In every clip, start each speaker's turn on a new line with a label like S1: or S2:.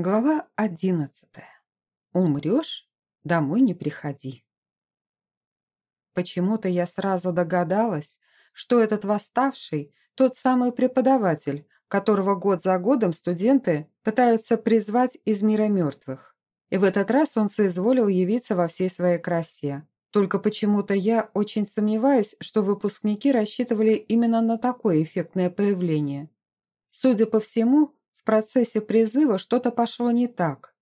S1: Глава одиннадцатая. Умрешь? Домой не приходи. Почему-то я сразу догадалась, что этот восставший – тот самый преподаватель, которого год за годом студенты пытаются призвать из мира мертвых. И в этот раз он соизволил явиться во всей своей красе. Только почему-то я очень сомневаюсь, что выпускники рассчитывали именно на такое эффектное появление. Судя по всему, процессе призыва что-то пошло не так.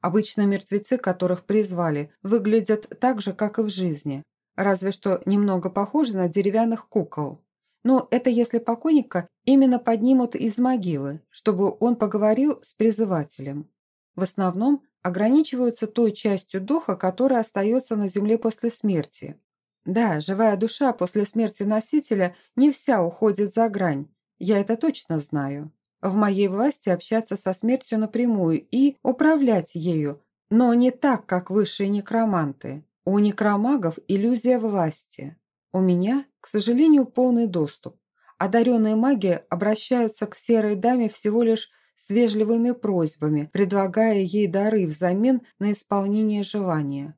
S1: Обычно мертвецы, которых призвали, выглядят так же, как и в жизни, разве что немного похожи на деревянных кукол. Но это если покойника именно поднимут из могилы, чтобы он поговорил с призывателем. В основном ограничиваются той частью духа, которая остается на земле после смерти. Да, живая душа после смерти носителя не вся уходит за грань, я это точно знаю. В моей власти общаться со смертью напрямую и управлять ею, но не так, как высшие некроманты. У некромагов иллюзия власти. У меня, к сожалению, полный доступ. Одаренные маги обращаются к серой даме всего лишь с вежливыми просьбами, предлагая ей дары взамен на исполнение желания.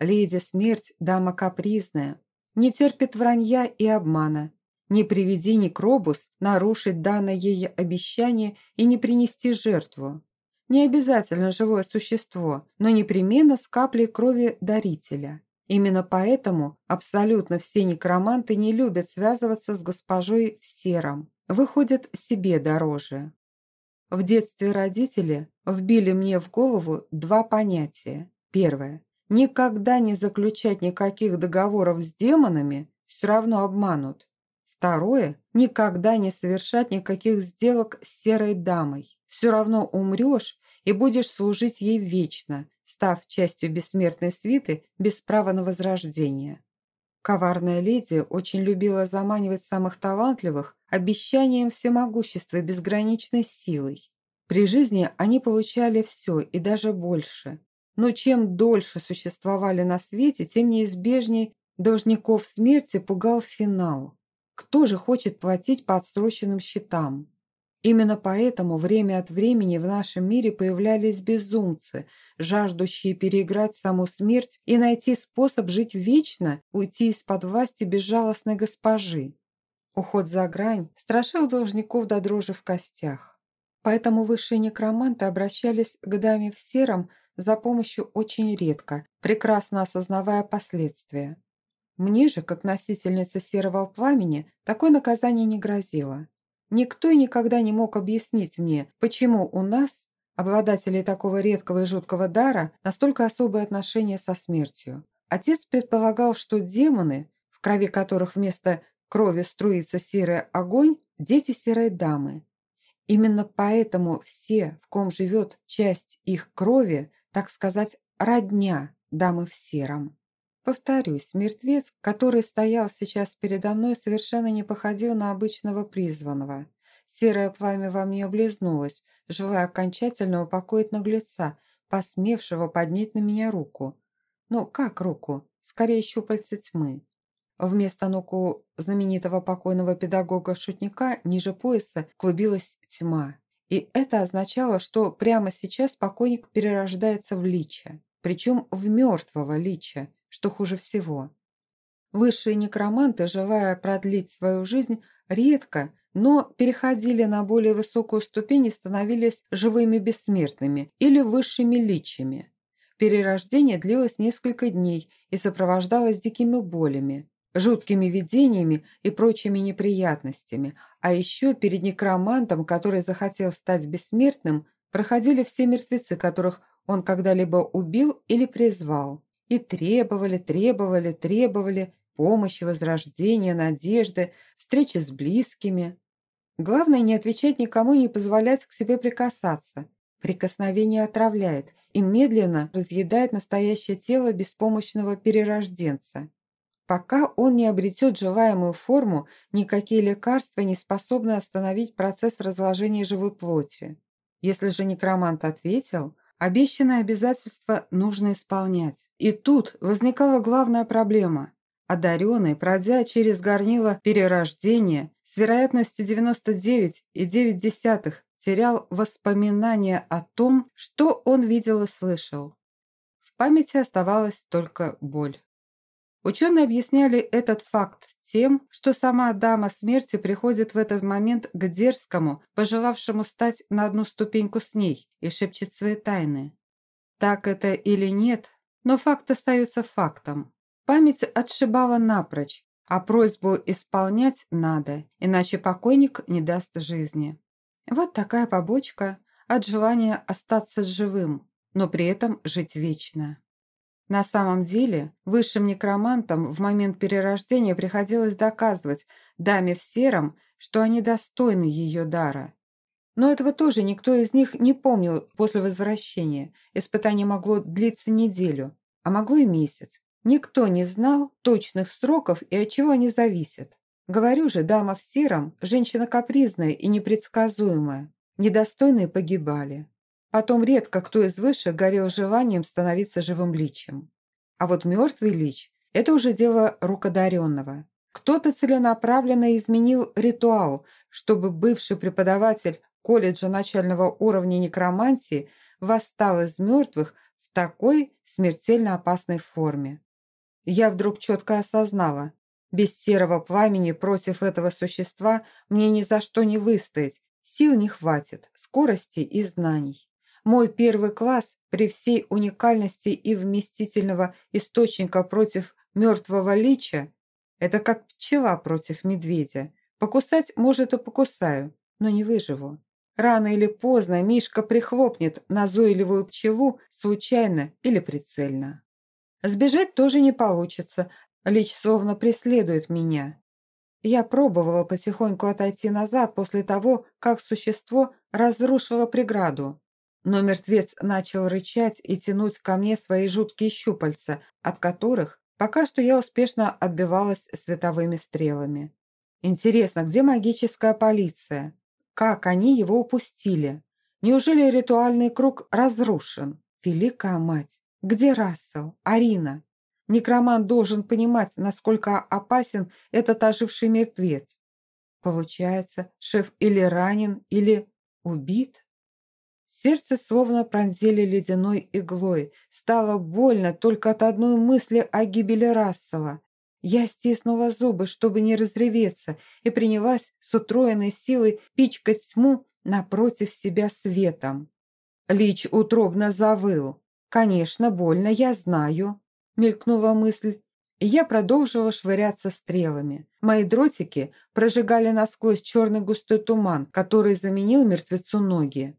S1: Леди Смерть – дама капризная, не терпит вранья и обмана, не приведи Некробус нарушить данное ей обещание и не принести жертву. Не обязательно живое существо, но непременно с каплей крови дарителя. Именно поэтому абсолютно все некроманты не любят связываться с госпожой в сером. Выходят себе дороже. В детстве родители вбили мне в голову два понятия. Первое. Никогда не заключать никаких договоров с демонами, все равно обманут. Второе – никогда не совершать никаких сделок с серой дамой. Все равно умрешь и будешь служить ей вечно, став частью бессмертной свиты без права на возрождение. Коварная леди очень любила заманивать самых талантливых обещанием всемогущества и безграничной силой. При жизни они получали все и даже больше. Но чем дольше существовали на свете, тем неизбежней должников смерти пугал финал. Кто же хочет платить по отсроченным счетам? Именно поэтому время от времени в нашем мире появлялись безумцы, жаждущие переиграть саму смерть и найти способ жить вечно, уйти из-под власти безжалостной госпожи. Уход за грань страшил должников до дрожи в костях. Поэтому высшие некроманты обращались к даме в сером за помощью очень редко, прекрасно осознавая последствия. Мне же, как носительница серого пламени, такое наказание не грозило. Никто и никогда не мог объяснить мне, почему у нас, обладателей такого редкого и жуткого дара, настолько особое отношение со смертью. Отец предполагал, что демоны, в крови которых вместо крови струится серый огонь, дети серой дамы. Именно поэтому все, в ком живет часть их крови, так сказать, родня дамы в сером. Повторюсь, мертвец, который стоял сейчас передо мной, совершенно не походил на обычного призванного. Серое пламя во мне облизнулось, желая окончательно упокоить наглеца, посмевшего поднять на меня руку. Ну, как руку? Скорее, щупальца тьмы. Вместо ног у знаменитого покойного педагога-шутника ниже пояса клубилась тьма. И это означало, что прямо сейчас покойник перерождается в лича. Причем в мертвого лича, что хуже всего. Высшие некроманты, желая продлить свою жизнь, редко, но переходили на более высокую ступень и становились живыми бессмертными или высшими личами. Перерождение длилось несколько дней и сопровождалось дикими болями, жуткими видениями и прочими неприятностями, а еще перед некромантом, который захотел стать бессмертным, проходили все мертвецы, которых он когда-либо убил или призвал и требовали, требовали, требовали помощи, возрождения, надежды, встречи с близкими. Главное не отвечать никому и не позволять к себе прикасаться. Прикосновение отравляет и медленно разъедает настоящее тело беспомощного перерожденца. Пока он не обретет желаемую форму, никакие лекарства не способны остановить процесс разложения живой плоти. Если же некромант ответил – Обещанное обязательство нужно исполнять. И тут возникала главная проблема. Одаренный, пройдя через горнило перерождения, с вероятностью 99,9 терял воспоминания о том, что он видел и слышал. В памяти оставалась только боль. Ученые объясняли этот факт тем, что сама дама смерти приходит в этот момент к дерзкому, пожелавшему стать на одну ступеньку с ней, и шепчет свои тайны. Так это или нет, но факт остается фактом. Память отшибала напрочь, а просьбу исполнять надо, иначе покойник не даст жизни. Вот такая побочка от желания остаться живым, но при этом жить вечно. На самом деле, высшим некромантам в момент перерождения приходилось доказывать даме в сером, что они достойны ее дара. Но этого тоже никто из них не помнил после возвращения. Испытание могло длиться неделю, а могло и месяц. Никто не знал точных сроков и от чего они зависят. Говорю же, дама в сером – женщина капризная и непредсказуемая. Недостойные погибали. Потом редко кто из высших горел желанием становиться живым личем. А вот мертвый лич – это уже дело рукодаренного. Кто-то целенаправленно изменил ритуал, чтобы бывший преподаватель колледжа начального уровня некромантии восстал из мертвых в такой смертельно опасной форме. Я вдруг четко осознала, без серого пламени против этого существа мне ни за что не выстоять, сил не хватит, скорости и знаний. Мой первый класс при всей уникальности и вместительного источника против мертвого лича – это как пчела против медведя. Покусать, может, и покусаю, но не выживу. Рано или поздно Мишка прихлопнет назойливую пчелу случайно или прицельно. Сбежать тоже не получится, Лич словно преследует меня. Я пробовала потихоньку отойти назад после того, как существо разрушило преграду. Но мертвец начал рычать и тянуть ко мне свои жуткие щупальца, от которых пока что я успешно отбивалась световыми стрелами. Интересно, где магическая полиция? Как они его упустили? Неужели ритуальный круг разрушен? Великая мать! Где Рассел? Арина? Некроман должен понимать, насколько опасен этот оживший мертвец. Получается, шеф или ранен, или убит? Сердце словно пронзили ледяной иглой. Стало больно только от одной мысли о гибели Рассела. Я стиснула зубы, чтобы не разреветься, и принялась с утроенной силой пичкать тьму напротив себя светом. Лич утробно завыл. «Конечно, больно, я знаю», — мелькнула мысль. И я продолжила швыряться стрелами. Мои дротики прожигали насквозь черный густой туман, который заменил мертвецу ноги.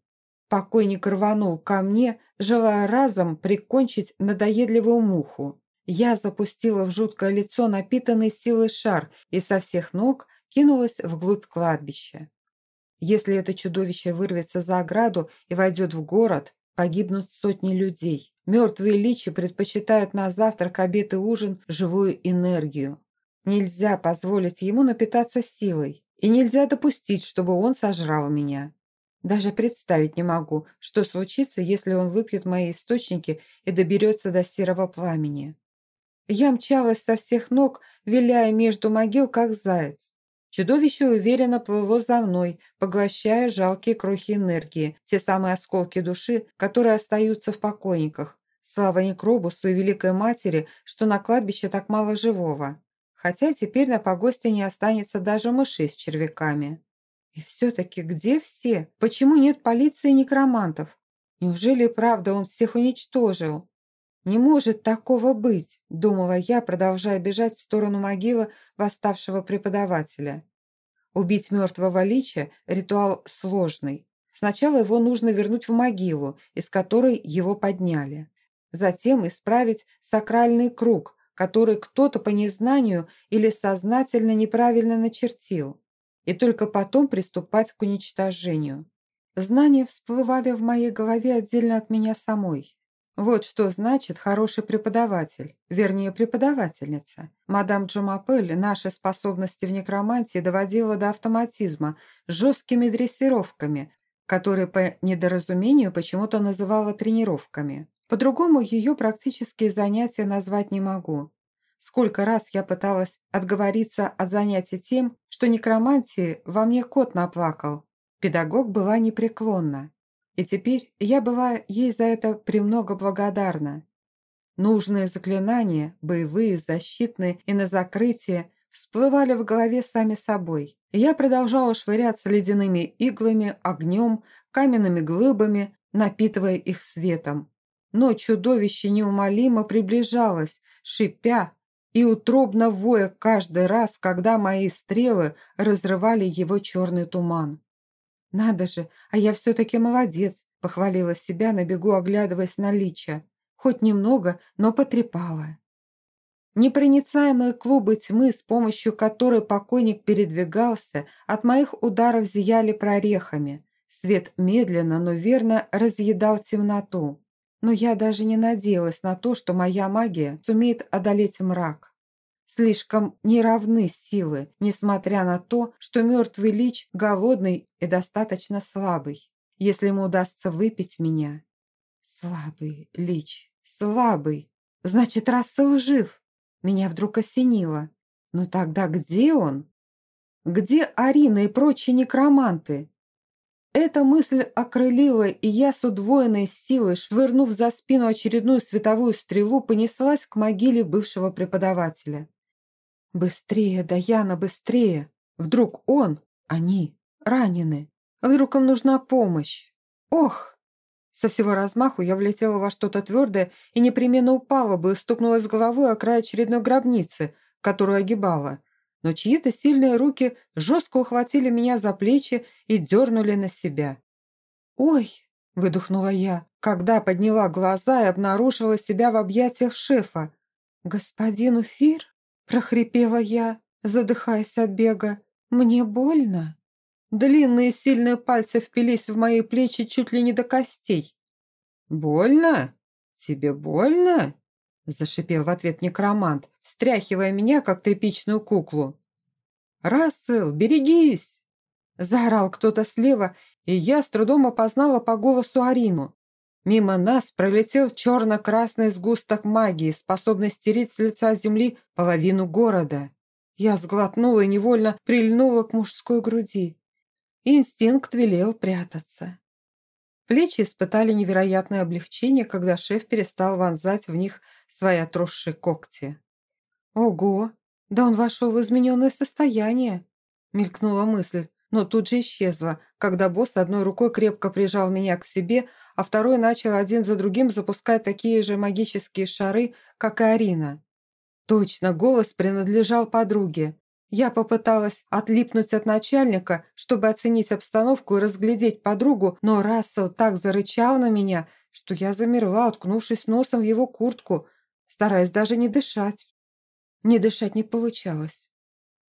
S1: Покойник рванул ко мне, желая разом прикончить надоедливую муху. Я запустила в жуткое лицо напитанный силой шар и со всех ног кинулась вглубь кладбища. Если это чудовище вырвется за ограду и войдет в город, погибнут сотни людей. Мертвые личи предпочитают на завтрак, обед и ужин живую энергию. Нельзя позволить ему напитаться силой, и нельзя допустить, чтобы он сожрал меня. Даже представить не могу, что случится, если он выпьет мои источники и доберется до серого пламени. Я мчалась со всех ног, виляя между могил, как заяц. Чудовище уверенно плыло за мной, поглощая жалкие крохи энергии, те самые осколки души, которые остаются в покойниках. Слава Некробусу и Великой Матери, что на кладбище так мало живого. Хотя теперь на погосте не останется даже мышей с червяками. И все-таки где все? Почему нет полиции и некромантов? Неужели правда он всех уничтожил? Не может такого быть, думала я, продолжая бежать в сторону могилы восставшего преподавателя. Убить мертвого лича – ритуал сложный. Сначала его нужно вернуть в могилу, из которой его подняли. Затем исправить сакральный круг, который кто-то по незнанию или сознательно неправильно начертил и только потом приступать к уничтожению. Знания всплывали в моей голове отдельно от меня самой. Вот что значит хороший преподаватель, вернее преподавательница. Мадам Джумапель наши способности в некромантии доводила до автоматизма жесткими дрессировками, которые по недоразумению почему-то называла тренировками. По-другому ее практические занятия назвать не могу. Сколько раз я пыталась отговориться от занятий тем, что некромантии во мне кот наплакал. Педагог была непреклонна, и теперь я была ей за это премного благодарна. Нужные заклинания, боевые, защитные и на закрытие, всплывали в голове сами собой. Я продолжала швыряться ледяными иглами, огнем, каменными глыбами, напитывая их светом. Но чудовище неумолимо приближалось, шипя и утробно воя каждый раз, когда мои стрелы разрывали его черный туман. «Надо же, а я все-таки молодец!» – похвалила себя на бегу, оглядываясь на лича. Хоть немного, но потрепала. Непроницаемые клубы тьмы, с помощью которой покойник передвигался, от моих ударов зияли прорехами. Свет медленно, но верно разъедал темноту. Но я даже не надеялась на то, что моя магия сумеет одолеть мрак. Слишком неравны силы, несмотря на то, что мертвый лич голодный и достаточно слабый. Если ему удастся выпить меня... Слабый лич, слабый. Значит, Рассел жив. Меня вдруг осенило. Но тогда где он? Где Арина и прочие некроманты? Эта мысль окрылила, и я с удвоенной силой, швырнув за спину очередную световую стрелу, понеслась к могиле бывшего преподавателя. «Быстрее, Даяна, быстрее! Вдруг он, они, ранены? Вдруг им нужна помощь? Ох!» Со всего размаху я влетела во что-то твердое и непременно упала бы и стукнулась головой о край очередной гробницы, которую огибала. Но чьи-то сильные руки жестко ухватили меня за плечи и дернули на себя. «Ой!» – выдохнула я, когда подняла глаза и обнаружила себя в объятиях шефа. «Господин Уфир?» – прохрипела я, задыхаясь от бега. «Мне больно?» Длинные сильные пальцы впились в мои плечи чуть ли не до костей. «Больно? Тебе больно?» Зашипел в ответ некромант, встряхивая меня, как тряпичную куклу. «Рассел, берегись!» Заорал кто-то слева, и я с трудом опознала по голосу Арину. Мимо нас пролетел черно-красный сгусток магии, способный стереть с лица земли половину города. Я сглотнула и невольно прильнула к мужской груди. Инстинкт велел прятаться. Плечи испытали невероятное облегчение, когда шеф перестал вонзать в них свои отросшие когти. «Ого! Да он вошел в измененное состояние!» мелькнула мысль, но тут же исчезла, когда босс одной рукой крепко прижал меня к себе, а второй начал один за другим запускать такие же магические шары, как и Арина. Точно, голос принадлежал подруге. Я попыталась отлипнуть от начальника, чтобы оценить обстановку и разглядеть подругу, но Рассел так зарычал на меня, что я замерла, уткнувшись носом в его куртку, стараясь даже не дышать. Не дышать не получалось.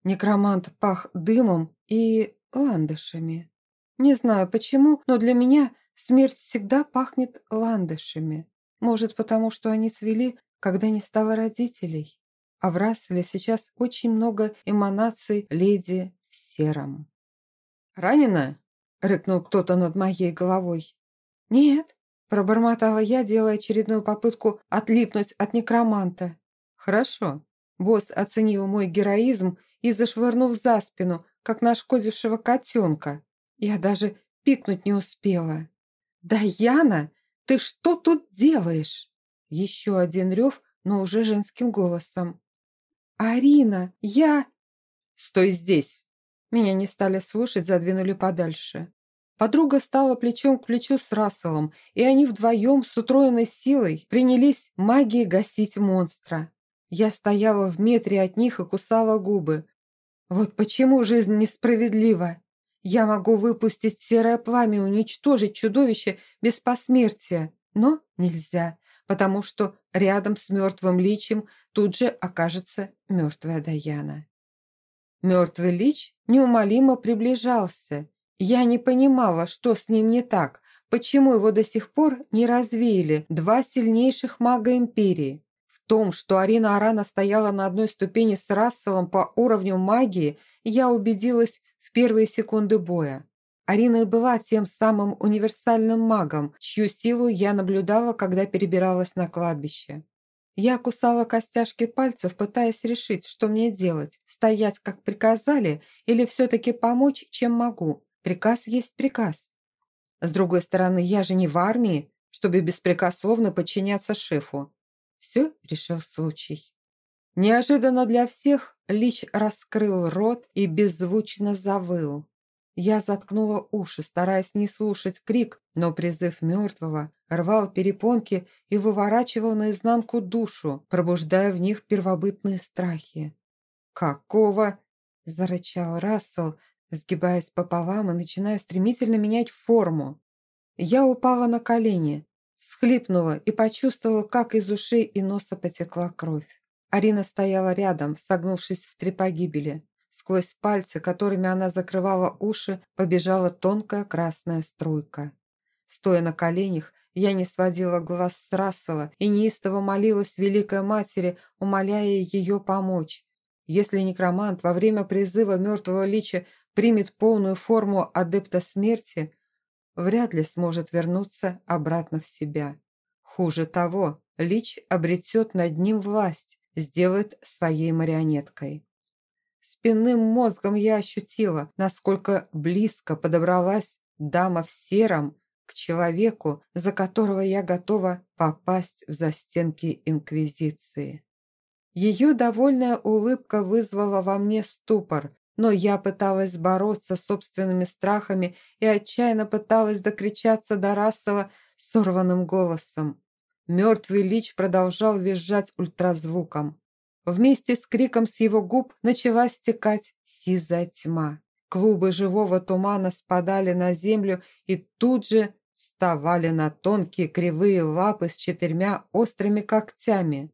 S1: Некромант пах дымом и ландышами. Не знаю почему, но для меня смерть всегда пахнет ландышами. Может, потому что они цвели, когда не стало родителей а в Расселе сейчас очень много эманаций леди в сером. «Ранена?» – рыкнул кто-то над моей головой. «Нет», – пробормотала я, делая очередную попытку отлипнуть от некроманта. «Хорошо». Босс оценил мой героизм и зашвырнул за спину, как нашкодившего котенка. Я даже пикнуть не успела. «Даяна, ты что тут делаешь?» Еще один рев, но уже женским голосом. «Арина, я...» «Стой здесь!» Меня не стали слушать, задвинули подальше. Подруга стала плечом к плечу с Расселом, и они вдвоем с утроенной силой принялись магией гасить монстра. Я стояла в метре от них и кусала губы. Вот почему жизнь несправедлива. Я могу выпустить серое пламя уничтожить чудовище без посмертия, но нельзя потому что рядом с мертвым личем тут же окажется мертвая Даяна. Мертвый лич неумолимо приближался. Я не понимала, что с ним не так, почему его до сих пор не развеяли два сильнейших мага Империи. В том, что Арина Арана стояла на одной ступени с Расселом по уровню магии, я убедилась в первые секунды боя. Арина и была тем самым универсальным магом, чью силу я наблюдала, когда перебиралась на кладбище. Я кусала костяшки пальцев, пытаясь решить, что мне делать, стоять, как приказали, или все-таки помочь, чем могу. Приказ есть приказ. С другой стороны, я же не в армии, чтобы беспрекословно подчиняться шефу. Все решил случай. Неожиданно для всех Лич раскрыл рот и беззвучно завыл. Я заткнула уши, стараясь не слушать крик, но призыв мертвого рвал перепонки и выворачивал наизнанку душу, пробуждая в них первобытные страхи. «Какого?» – зарычал Рассел, сгибаясь пополам и начиная стремительно менять форму. Я упала на колени, всхлипнула и почувствовала, как из ушей и носа потекла кровь. Арина стояла рядом, согнувшись в три погибели. Сквозь пальцы, которыми она закрывала уши, побежала тонкая красная струйка. Стоя на коленях, я не сводила глаз с Рассела и неистово молилась Великой Матери, умоляя ее помочь. Если некромант во время призыва мертвого лича примет полную форму адепта смерти, вряд ли сможет вернуться обратно в себя. Хуже того, лич обретет над ним власть, сделает своей марионеткой. Спинным мозгом я ощутила, насколько близко подобралась дама в сером к человеку, за которого я готова попасть в застенки Инквизиции. Ее довольная улыбка вызвала во мне ступор, но я пыталась бороться с собственными страхами и отчаянно пыталась докричаться до Рассела сорванным голосом. Мертвый лич продолжал визжать ультразвуком. Вместе с криком с его губ начала стекать сизая тьма. Клубы живого тумана спадали на землю и тут же вставали на тонкие кривые лапы с четырьмя острыми когтями.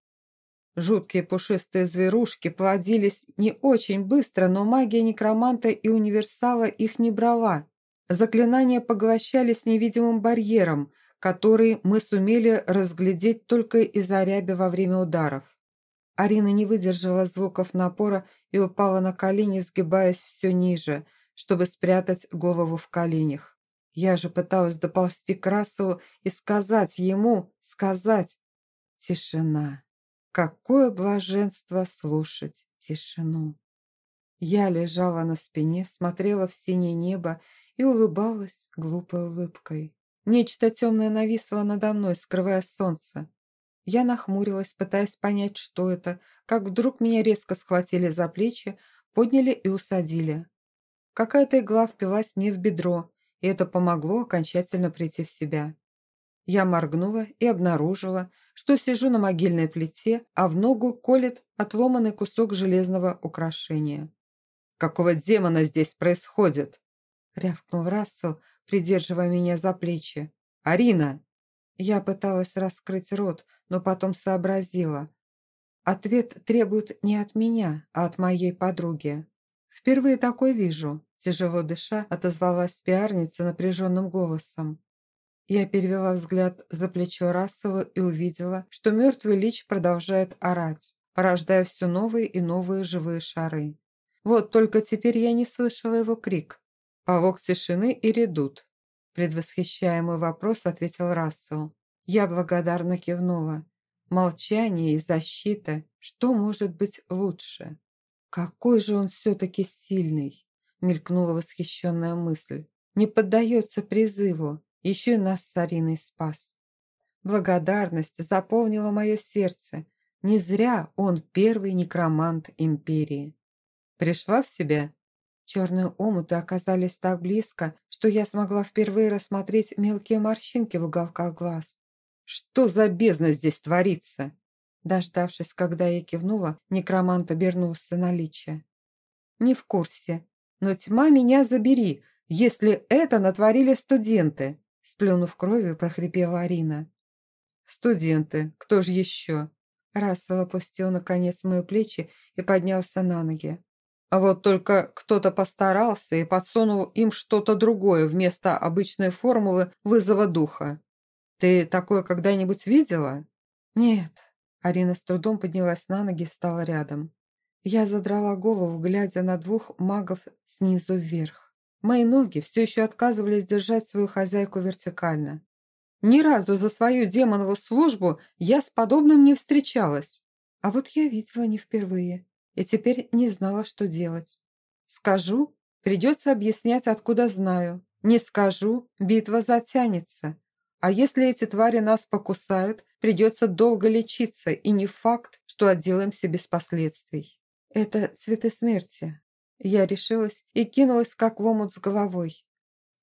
S1: Жуткие пушистые зверушки плодились не очень быстро, но магия некроманта и универсала их не брала. Заклинания поглощались невидимым барьером, который мы сумели разглядеть только из-за ряби во время ударов. Арина не выдержала звуков напора и упала на колени, сгибаясь все ниже, чтобы спрятать голову в коленях. Я же пыталась доползти к Расселу и сказать ему, сказать. Тишина. Какое блаженство слушать тишину! Я лежала на спине, смотрела в синее небо и улыбалась глупой улыбкой. Нечто темное нависло надо мной, скрывая солнце. Я нахмурилась, пытаясь понять, что это, как вдруг меня резко схватили за плечи, подняли и усадили. Какая-то игла впилась мне в бедро, и это помогло окончательно прийти в себя. Я моргнула и обнаружила, что сижу на могильной плите, а в ногу колет отломанный кусок железного украшения. «Какого демона здесь происходит?» — рявкнул Рассел, придерживая меня за плечи. «Арина!» Я пыталась раскрыть рот, но потом сообразила. Ответ требует не от меня, а от моей подруги. «Впервые такой вижу», – тяжело дыша отозвалась пиарница напряженным голосом. Я перевела взгляд за плечо Рассела и увидела, что мертвый лич продолжает орать, порождая все новые и новые живые шары. Вот только теперь я не слышала его крик. Полог тишины и редут. Предвосхищая мой вопрос, ответил Рассел. Я благодарно кивнула. Молчание и защита. Что может быть лучше? Какой же он все-таки сильный! Мелькнула восхищенная мысль. Не поддается призыву, еще и нас с Ариной спас. Благодарность заполнила мое сердце. Не зря он первый некромант империи. Пришла в себя? Черные омуты оказались так близко, что я смогла впервые рассмотреть мелкие морщинки в уголках глаз. «Что за бездна здесь творится?» Дождавшись, когда я кивнула, некромант обернулся на личие. «Не в курсе. Но тьма меня забери, если это натворили студенты!» Сплюнув кровью, прохрипела Арина. «Студенты, кто же еще?» Рассел опустил, наконец, мои плечи и поднялся на ноги. А вот только кто-то постарался и подсунул им что-то другое вместо обычной формулы вызова духа. Ты такое когда-нибудь видела? Нет. Арина с трудом поднялась на ноги и стала рядом. Я задрала голову, глядя на двух магов снизу вверх. Мои ноги все еще отказывались держать свою хозяйку вертикально. Ни разу за свою демонову службу я с подобным не встречалась. А вот я видела не впервые и теперь не знала, что делать. «Скажу?» придется объяснять, откуда знаю. Не скажу, битва затянется. А если эти твари нас покусают, придется долго лечиться, и не факт, что отделаемся без последствий. Это цветы смерти. Я решилась и кинулась как в омут с головой.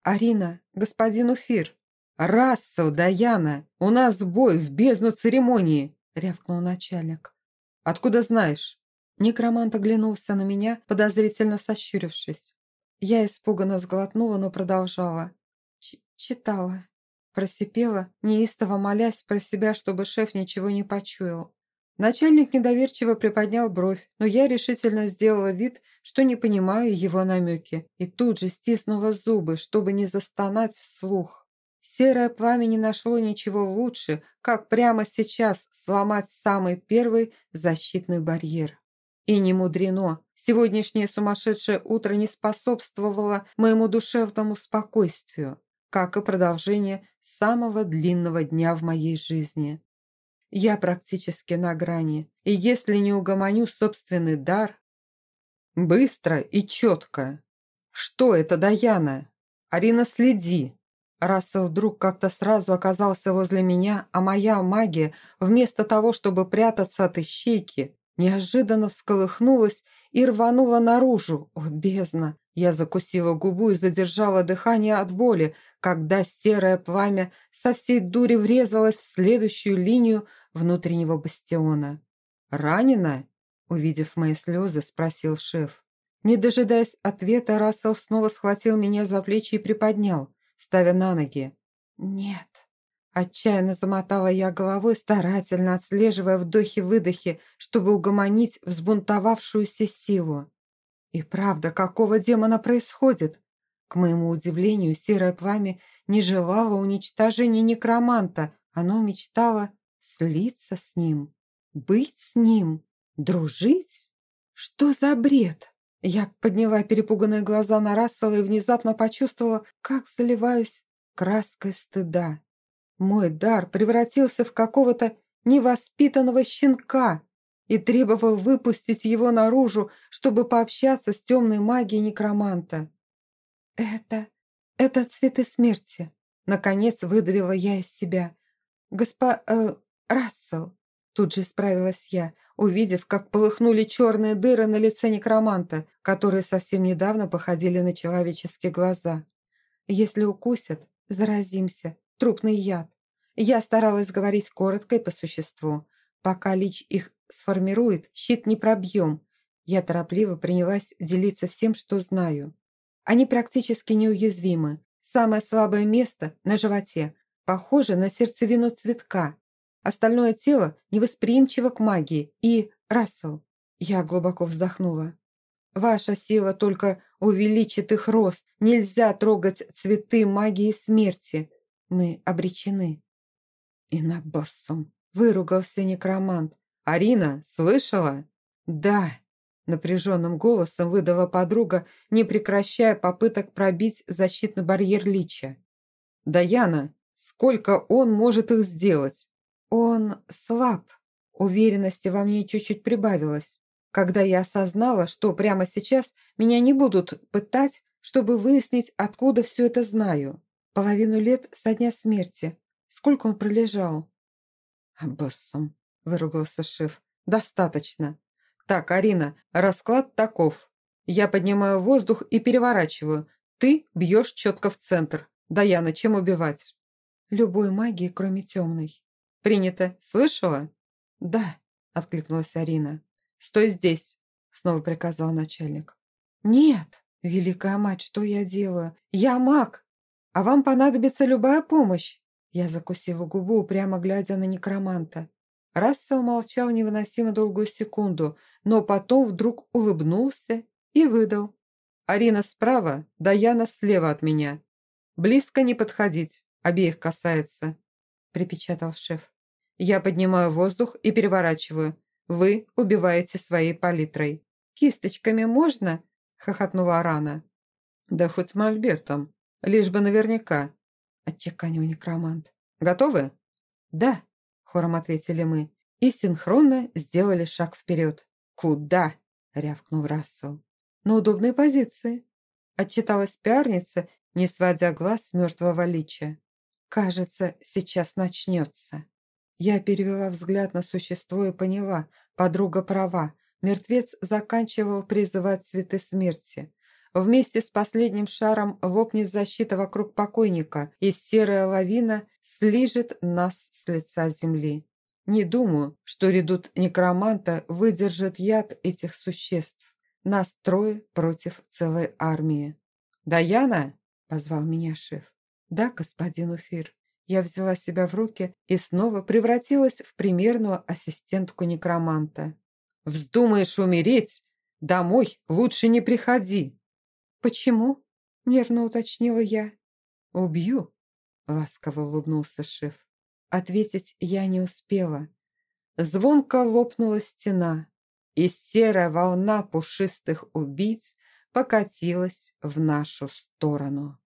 S1: «Арина, господин Уфир!» «Рассел, Даяна, у нас бой в бездну церемонии!» — рявкнул начальник. «Откуда знаешь?» Некромант оглянулся на меня, подозрительно сощурившись. Я испуганно сглотнула, но продолжала. Ч «Читала». Просипела, неистово молясь про себя, чтобы шеф ничего не почуял. Начальник недоверчиво приподнял бровь, но я решительно сделала вид, что не понимаю его намеки, и тут же стиснула зубы, чтобы не застонать вслух. Серое пламя не нашло ничего лучше, как прямо сейчас сломать самый первый защитный барьер. И не мудрено, сегодняшнее сумасшедшее утро не способствовало моему душевному спокойствию, как и продолжение самого длинного дня в моей жизни. Я практически на грани, и если не угомоню собственный дар... Быстро и четко. Что это, Даяна? Арина, следи. Рассел вдруг как-то сразу оказался возле меня, а моя магия, вместо того, чтобы прятаться от ищейки, неожиданно всколыхнулась и рванула наружу. О, бездна! Я закусила губу и задержала дыхание от боли, когда серое пламя со всей дури врезалось в следующую линию внутреннего бастиона. «Ранена?» – увидев мои слезы, спросил шеф. Не дожидаясь ответа, Рассел снова схватил меня за плечи и приподнял ставя на ноги. «Нет». Отчаянно замотала я головой, старательно отслеживая вдохи-выдохи, чтобы угомонить взбунтовавшуюся силу. И правда, какого демона происходит? К моему удивлению, серое пламя не желало уничтожения некроманта. Оно мечтало слиться с ним, быть с ним, дружить. Что за бред? Я подняла перепуганные глаза на Рассела и внезапно почувствовала, как заливаюсь краской стыда. Мой дар превратился в какого-то невоспитанного щенка и требовал выпустить его наружу, чтобы пообщаться с темной магией некроманта. «Это... это цветы смерти», — наконец выдавила я из себя. «Госпо... Э, Рассел», — тут же справилась я, увидев, как полыхнули черные дыры на лице некроманта, которые совсем недавно походили на человеческие глаза. «Если укусят, заразимся. Трупный яд». Я старалась говорить коротко и по существу. Пока Лич их сформирует, щит не пробьем. Я торопливо принялась делиться всем, что знаю. Они практически неуязвимы. Самое слабое место – на животе. Похоже на сердцевину цветка. Остальное тело невосприимчиво к магии. И, Рассел, я глубоко вздохнула. Ваша сила только увеличит их рост. Нельзя трогать цветы магии смерти. Мы обречены. И на боссом выругался некромант. «Арина, слышала?» «Да», — напряженным голосом выдала подруга, не прекращая попыток пробить защитный барьер Лича. «Даяна, сколько он может их сделать?» Он слаб. Уверенности во мне чуть-чуть прибавилось, когда я осознала, что прямо сейчас меня не будут пытать, чтобы выяснить, откуда все это знаю. Половину лет со дня смерти. Сколько он пролежал? «Боссом», — выругался шеф. «Достаточно. Так, Арина, расклад таков. Я поднимаю воздух и переворачиваю. Ты бьешь четко в центр. Даяна, чем убивать?» «Любой магии, кроме темной». «Принято. Слышала?» «Да», — откликнулась Арина. «Стой здесь», — снова приказал начальник. «Нет, великая мать, что я делаю? Я маг, а вам понадобится любая помощь». Я закусила губу, прямо глядя на некроманта. Рассел молчал невыносимо долгую секунду, но потом вдруг улыбнулся и выдал. «Арина справа, Даяна слева от меня. Близко не подходить, обеих касается припечатал шеф. «Я поднимаю воздух и переворачиваю. Вы убиваете своей палитрой». «Кисточками можно?» – хохотнула Арана. «Да хоть мольбертом, лишь бы наверняка», – отчеканил некромант. «Готовы?» «Да», – хором ответили мы, и синхронно сделали шаг вперед. «Куда?» – рявкнул Рассел. «На удобной позиции». отчиталась пиарница, не сводя глаз с мертвого лича. «Кажется, сейчас начнется». Я перевела взгляд на существо и поняла, подруга права. Мертвец заканчивал призывать цветы смерти. Вместе с последним шаром лопнет защита вокруг покойника, и серая лавина слижет нас с лица земли. Не думаю, что редут некроманта выдержит яд этих существ. Нас трое против целой армии. «Даяна?» – позвал меня шеф. «Да, господин Уфир». Я взяла себя в руки и снова превратилась в примерную ассистентку некроманта. «Вздумаешь умереть? Домой лучше не приходи!» «Почему?» – нервно уточнила я. «Убью», – ласково улыбнулся шеф. Ответить я не успела. Звонко лопнула стена, и серая волна пушистых убийц покатилась в нашу сторону.